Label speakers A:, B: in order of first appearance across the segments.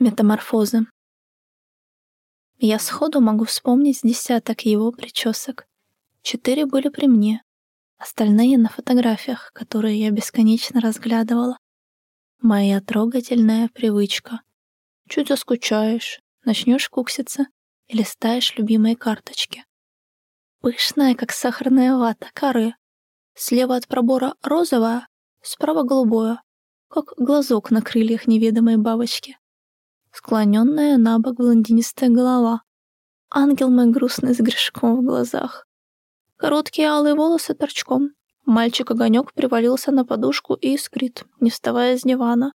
A: Метаморфозы. Я сходу могу вспомнить десяток его причесок. Четыре были при мне, остальные на фотографиях, которые я бесконечно разглядывала. Моя трогательная привычка. Чуть заскучаешь, начнешь кукситься и листаешь любимые карточки. Пышная, как сахарная вата, коры. Слева от пробора розовая, справа голубое, как глазок на крыльях неведомой бабочки склоненная на бок блондинистая голова. Ангел мой грустный с грешком в глазах. Короткие алые волосы торчком. Мальчик-огонек привалился на подушку и искрит, не вставая с дивана.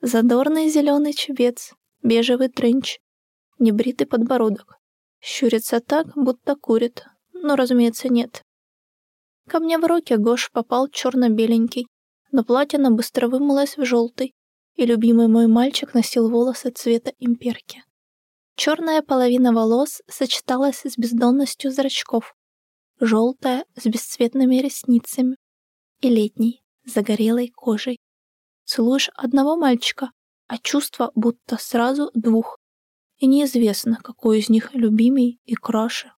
A: Задорный зеленый чебец, бежевый тренч, небритый подбородок. Щурится так, будто курит, но, разумеется, нет. Ко мне в руки Гош попал черно-беленький, но платье быстро вымылось в желтый, и любимый мой мальчик носил волосы цвета имперки. Черная половина волос сочеталась с бездонностью зрачков, желтая с бесцветными ресницами и летней, загорелой кожей. Целуешь одного мальчика, а чувство будто сразу двух, и неизвестно, какой из них любимей и краше.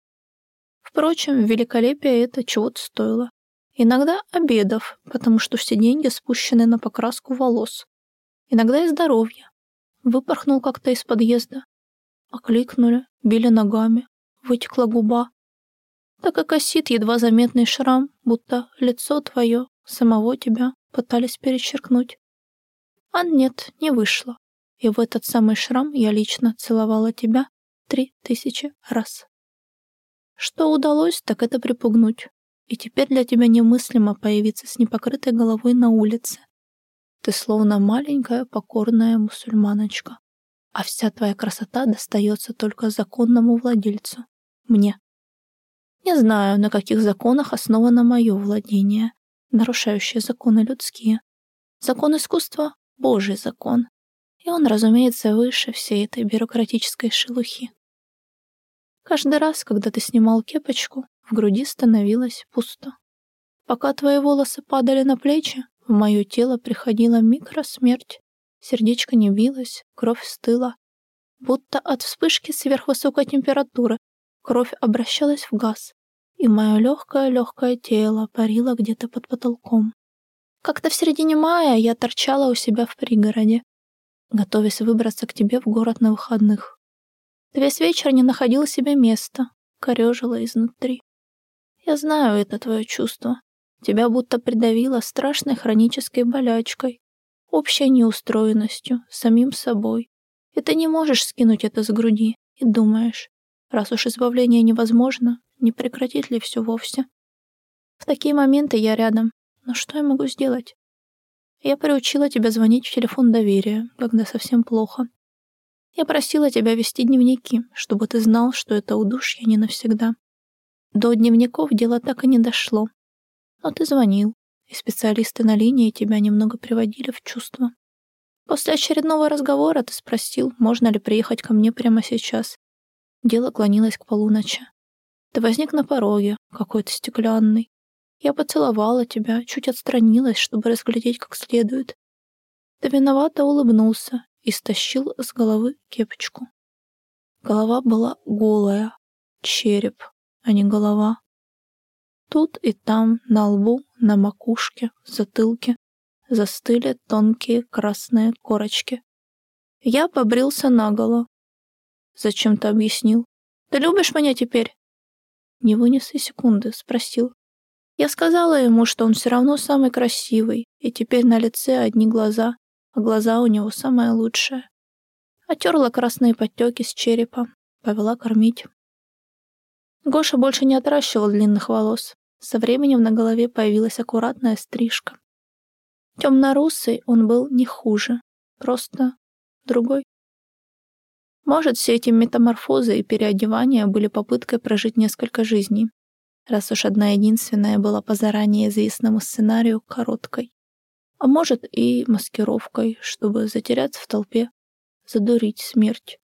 A: Впрочем, великолепие это чего-то стоило. Иногда обедов, потому что все деньги спущены на покраску волос иногда и здоровье. Выпорхнул как-то из подъезда. Окликнули, били ногами, вытекла губа. Так и косит едва заметный шрам, будто лицо твое, самого тебя, пытались перечеркнуть. А нет, не вышло. И в этот самый шрам я лично целовала тебя три тысячи раз. Что удалось, так это припугнуть. И теперь для тебя немыслимо появиться с непокрытой головой на улице, ты словно маленькая покорная мусульманочка, а вся твоя красота достается только законному владельцу, мне. Не знаю, на каких законах основано мое владение, нарушающее законы людские. Закон искусства — Божий закон, и он, разумеется, выше всей этой бюрократической шелухи. Каждый раз, когда ты снимал кепочку, в груди становилось пусто. Пока твои волосы падали на плечи, в мое тело приходила микросмерть. Сердечко не билось, кровь стыла. Будто от вспышки сверхвысокой температуры кровь обращалась в газ, и мое легкое-легкое тело парило где-то под потолком. Как-то в середине мая я торчала у себя в пригороде, готовясь выбраться к тебе в город на выходных. Ты весь вечер не находил себе места, корежила изнутри. Я знаю это твое чувство. Тебя будто придавило страшной хронической болячкой, общей неустроенностью, самим собой. И ты не можешь скинуть это с груди, и думаешь, раз уж избавление невозможно, не прекратить ли все вовсе? В такие моменты я рядом, но что я могу сделать? Я приучила тебя звонить в телефон доверия, когда совсем плохо. Я просила тебя вести дневники, чтобы ты знал, что это удушье не навсегда. До дневников дело так и не дошло, но ты звонил, и специалисты на линии тебя немного приводили в чувство. После очередного разговора ты спросил, можно ли приехать ко мне прямо сейчас. Дело клонилось к полуночи. Ты возник на пороге, какой-то стеклянный. Я поцеловала тебя, чуть отстранилась, чтобы разглядеть как следует. Ты виновато улыбнулся и стащил с головы кепочку. Голова была голая, череп, а не голова. Тут и там, на лбу, на макушке, затылке, застыли тонкие красные корочки. Я побрился наголо. Зачем ты объяснил? Ты любишь меня теперь? Не вынес и секунды, спросил. Я сказала ему, что он все равно самый красивый, и теперь на лице одни глаза, а глаза у него самое лучшее. Отерла красные подтеки с черепа, повела кормить. Гоша больше не отращивал длинных волос. Со временем на голове появилась аккуратная стрижка. Темно-русый он был не хуже, просто другой. Может, все эти метаморфозы и переодевания были попыткой прожить несколько жизней, раз уж одна единственная была по заранее известному сценарию короткой. А может, и маскировкой, чтобы затеряться в толпе, задурить смерть.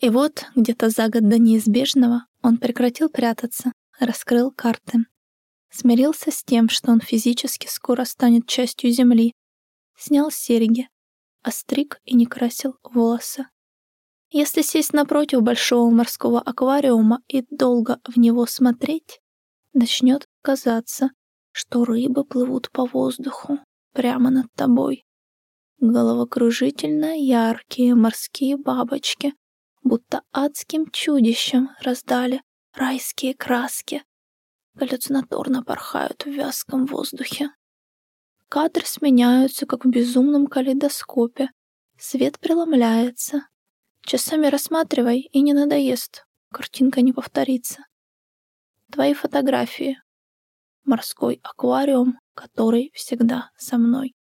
A: И вот, где-то за год до неизбежного, он прекратил прятаться, раскрыл карты, Смирился с тем, что он физически скоро станет частью Земли. Снял серьги. остриг и не красил волосы. Если сесть напротив большого морского аквариума и долго в него смотреть, начнет казаться, что рыбы плывут по воздуху прямо над тобой. Головокружительно яркие морские бабочки, будто адским чудищем раздали райские краски. Галлюцинаторно порхают в вязком воздухе. Кадры сменяются, как в безумном калейдоскопе. Свет преломляется. Часами рассматривай, и не надоест. Картинка не повторится. Твои фотографии. Морской аквариум, который всегда со мной.